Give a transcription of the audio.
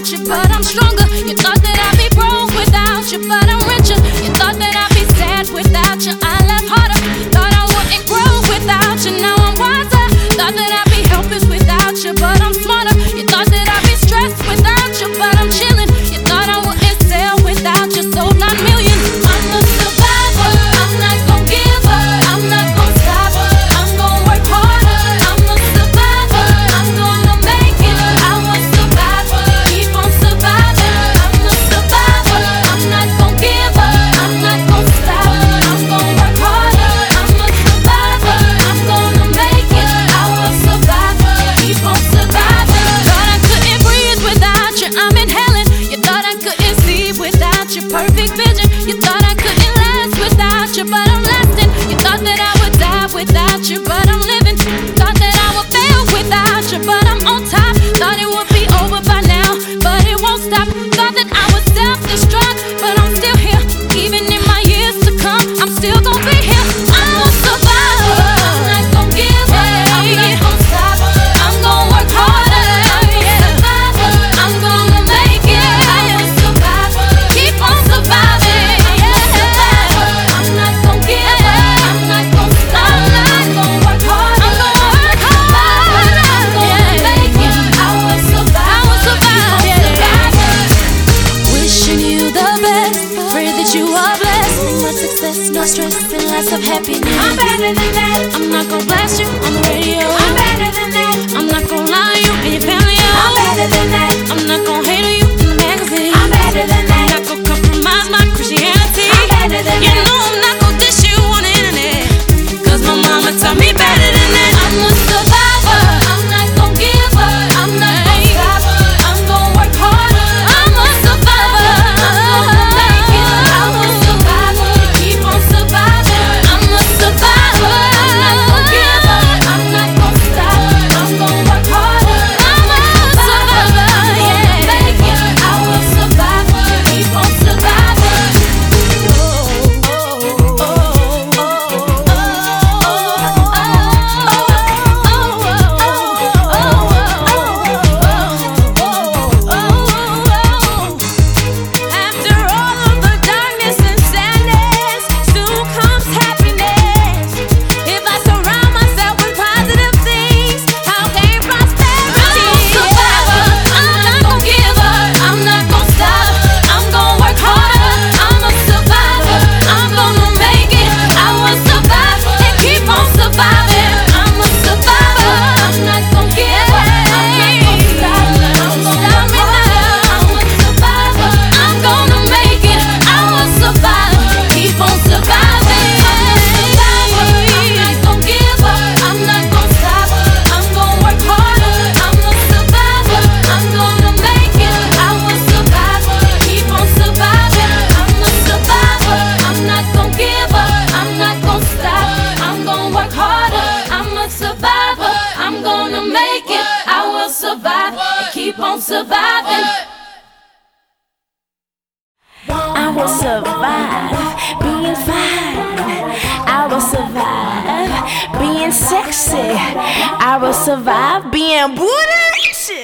but I'm stronger. no stress and lots of happiness. I'm better than that. I'm not gonna. surviving. I will survive being fine. I will survive being sexy. I will survive being booty.